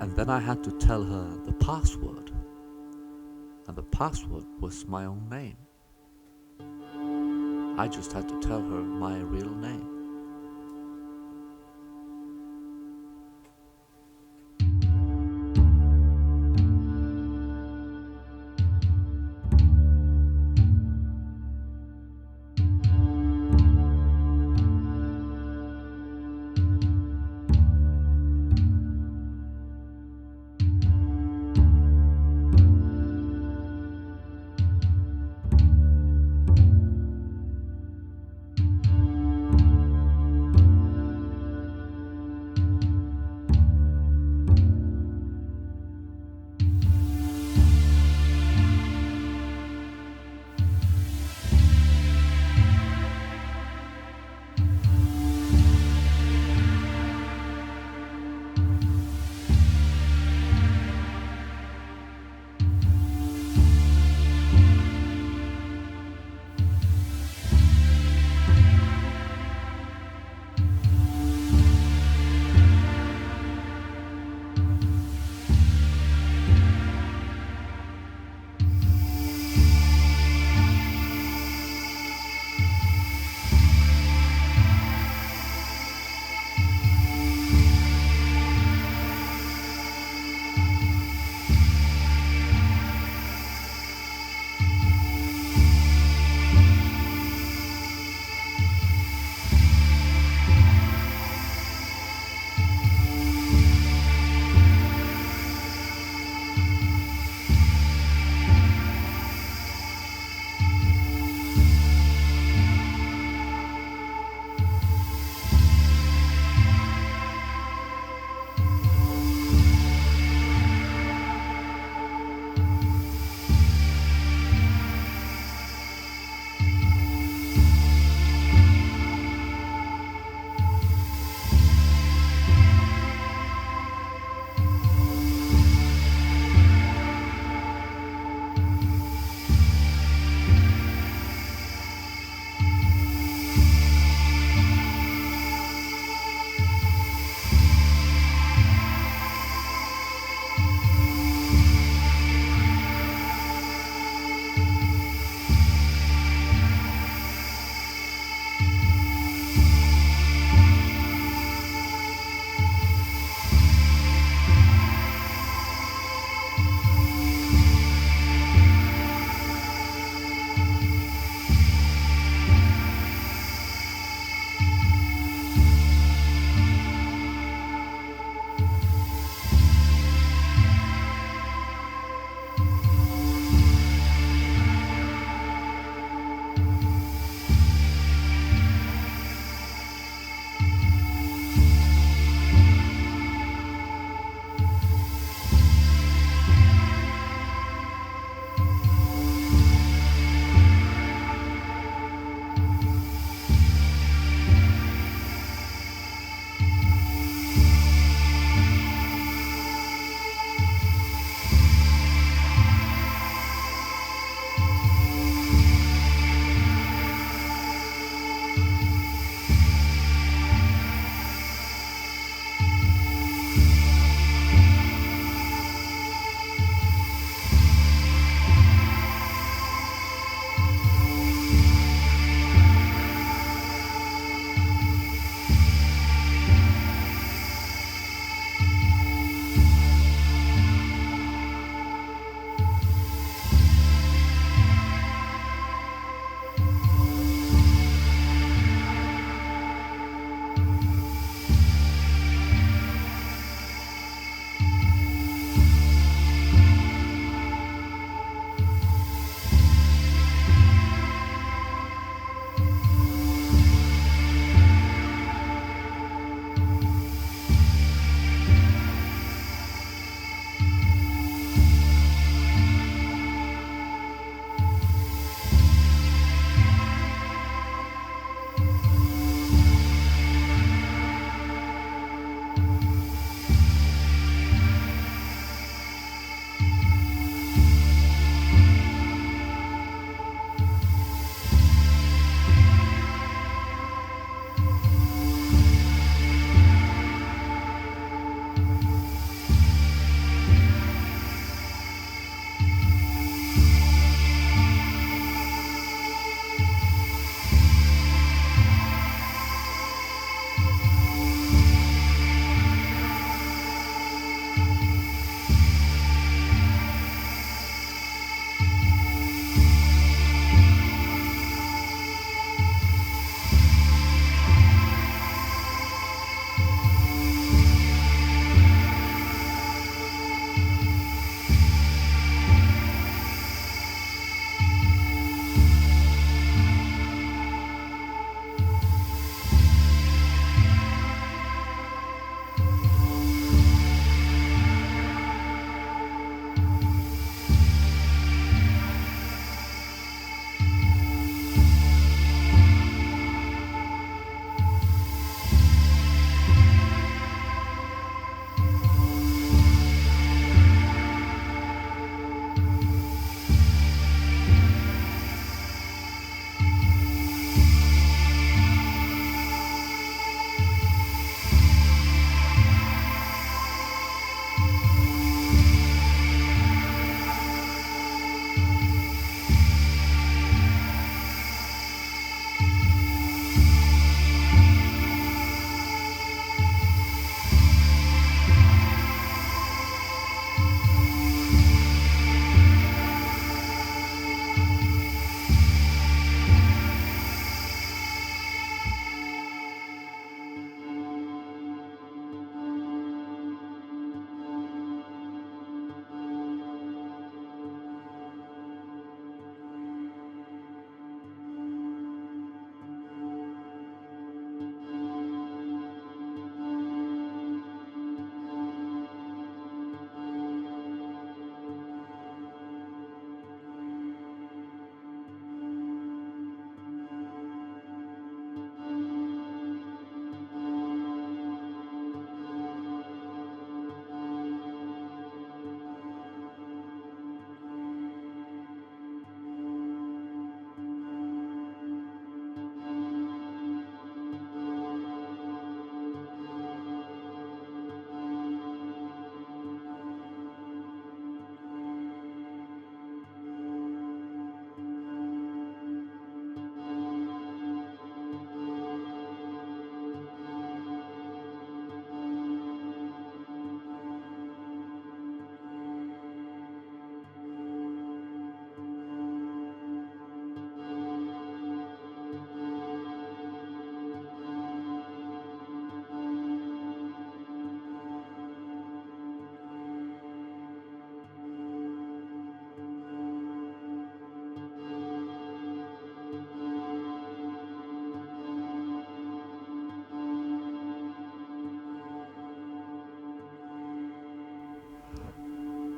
And then I had to tell her the password. And the password was my own name. I just had to tell her my real name.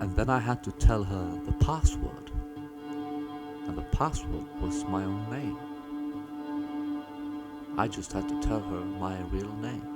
And then I had to tell her the password. And the password was my own name. I just had to tell her my real name.